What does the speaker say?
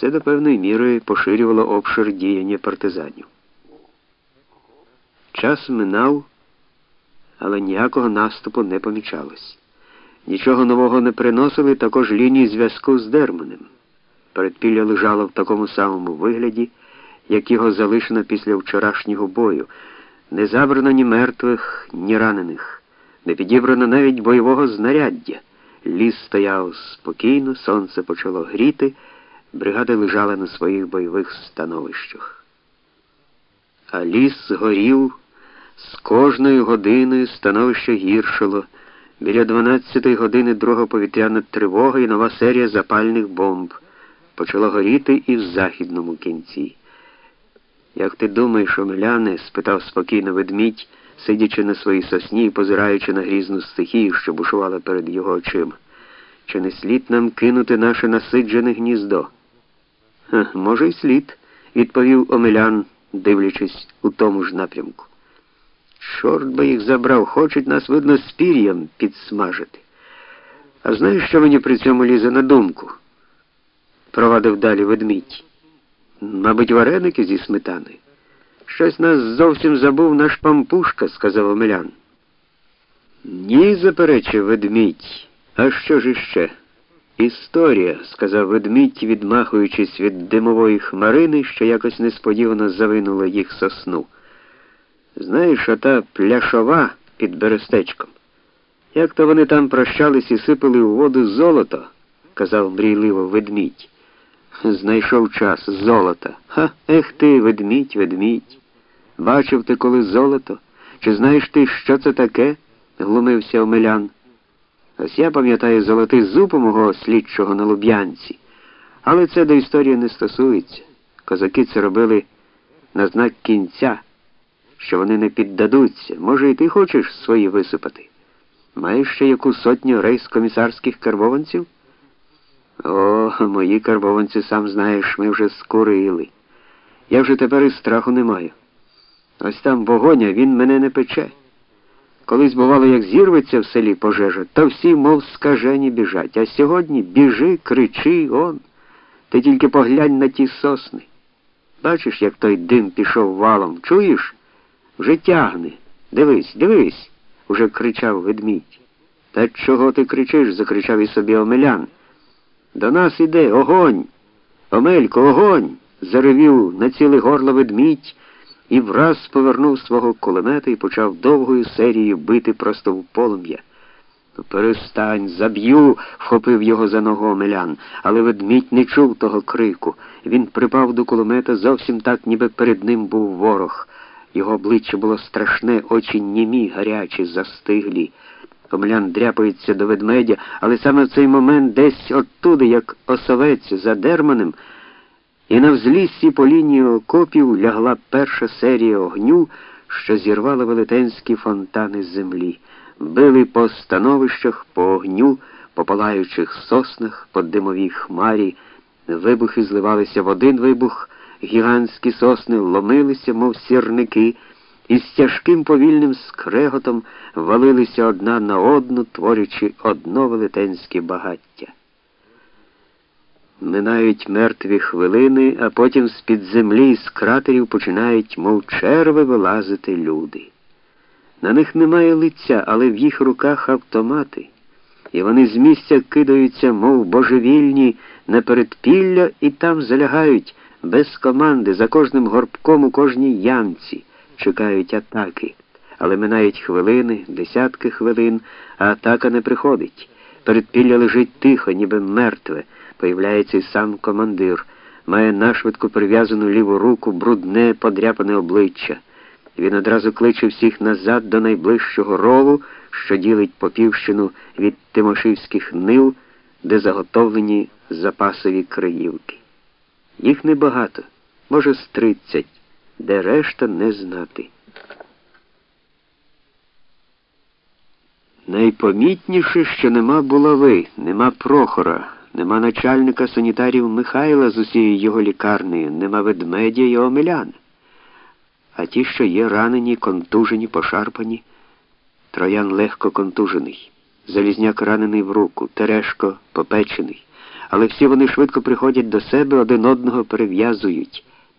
Це до певної міри поширювало обшир діяння партизанів. Час минав, але ніякого наступу не помічалось. Нічого нового не приносили також лінії зв'язку з Дерманем. Передпілля лежало в такому самому вигляді, як його залишено після вчорашнього бою. Не забрано ні мертвих, ні ранених, не підібрано навіть бойового знаряддя. Ліс стояв спокійно, сонце почало гріти, бригада лежала на своїх бойових становищах. А ліс горів, з кожною годиною становище гіршило. Біля 12-ї години друга повітряна тривога і нова серія запальних бомб. Почало горіти і в західному кінці. Як ти думаєш, Омеляне? спитав спокійно ведмідь, сидячи на своїй сосні і позираючи на грізну стихію, що бушувала перед його очима. Чи не слід нам кинути наше насиджене гніздо? «Ха, Може, й слід, відповів Омелян, дивлячись у тому ж напрямку. Чорт би їх забрав, хочуть нас, видно, з пір'ям підсмажити. А знаєш, що мені при цьому лізе на думку? провадив далі ведмідь. Мабуть, вареники зі сметани. Щось нас зовсім забув наш пампушка, сказав Омелян. Ні, заперечив ведмідь. А що ж іще? Історія, сказав ведмідь, відмахуючись від димової хмарини, що якось несподівано завинула їх сосну. Знаєш, ота пляшова під берестечком. Як то вони там прощались і сипали у воду золото, казав мрійливо ведмідь. Знайшов час золота. Ха, ех ти, ведмідь, ведмідь. Бачив ти коли золото? Чи знаєш ти, що це таке? глумився Омелян. Ось я пам'ятаю золотий зуб у мого слідчого на Луб'янці. Але це до історії не стосується. Козаки це робили на знак кінця, що вони не піддадуться. Може, і ти хочеш свої висипати? Маєш ще яку сотню рейс-комісарських карбованців? О, мої карбованці, сам знаєш, ми вже скурили. Я вже тепер і страху не маю. Ось там вогоня, він мене не пече. Колись, бувало, як зірветься в селі пожежа, то всі, мов скажені, біжать. А сьогодні біжи, кричи, он. Ти тільки поглянь на ті сосни. Бачиш, як той дим пішов валом. Чуєш? Вже тягне. Дивись, дивись, уже кричав ведмідь. Та чого ти кричиш? закричав і собі Омелян. До нас іде огонь. Омелько, огонь. заревів на ціле горло ведмідь і враз повернув свого кулемета і почав довгою серією бити просто в полум'я. «Ну, перестань, заб'ю, вхопив його за ногу Омелян, але ведмідь не чув того крику. Він припав до кулемета зовсім так, ніби перед ним був ворог. Його обличчя було страшне, очі німі, гарячі, застиглі. Омелян дряпається до ведмедя, але саме в цей момент десь оттуди, як осовець за дерманем, і на взліссі по лінії окопів лягла перша серія огню, що зірвала велетенські фонтани землі, били по становищах, по огню, по палаючих соснах, по димовій хмарі, вибухи зливалися в один вибух, гігантські сосни ломилися, мов сірники і з тяжким повільним скреготом валилися одна на одну, творячи одно велетенське багаття. Минають мертві хвилини, а потім з-під землі з кратерів починають, мов черви, вилазити люди. На них немає лиця, але в їх руках автомати, і вони з місця кидаються, мов божевільні, на передпілля і там залягають без команди за кожним горбком у кожній ямці чекають атаки, але минають хвилини, десятки хвилин, а атака не приходить. Передпілля лежить тихо, ніби мертве. Появляється й сам командир, має нашвидко прив'язану ліву руку, брудне, подряпане обличчя. Він одразу кличе всіх назад до найближчого рову, що ділить Попівщину від Тимошівських нил, де заготовлені запасові криївки. Їх небагато, може, з тридцять де решта не знати. Найпомітніше, що нема булави, нема Прохора, нема начальника санітарів Михайла з усією його лікарнею, нема ведмедя і омелян. А ті, що є ранені, контужені, пошарпані, троян легко контужений, Залізняк ранений в руку, Терешко попечений, але всі вони швидко приходять до себе, один одного перев'язують.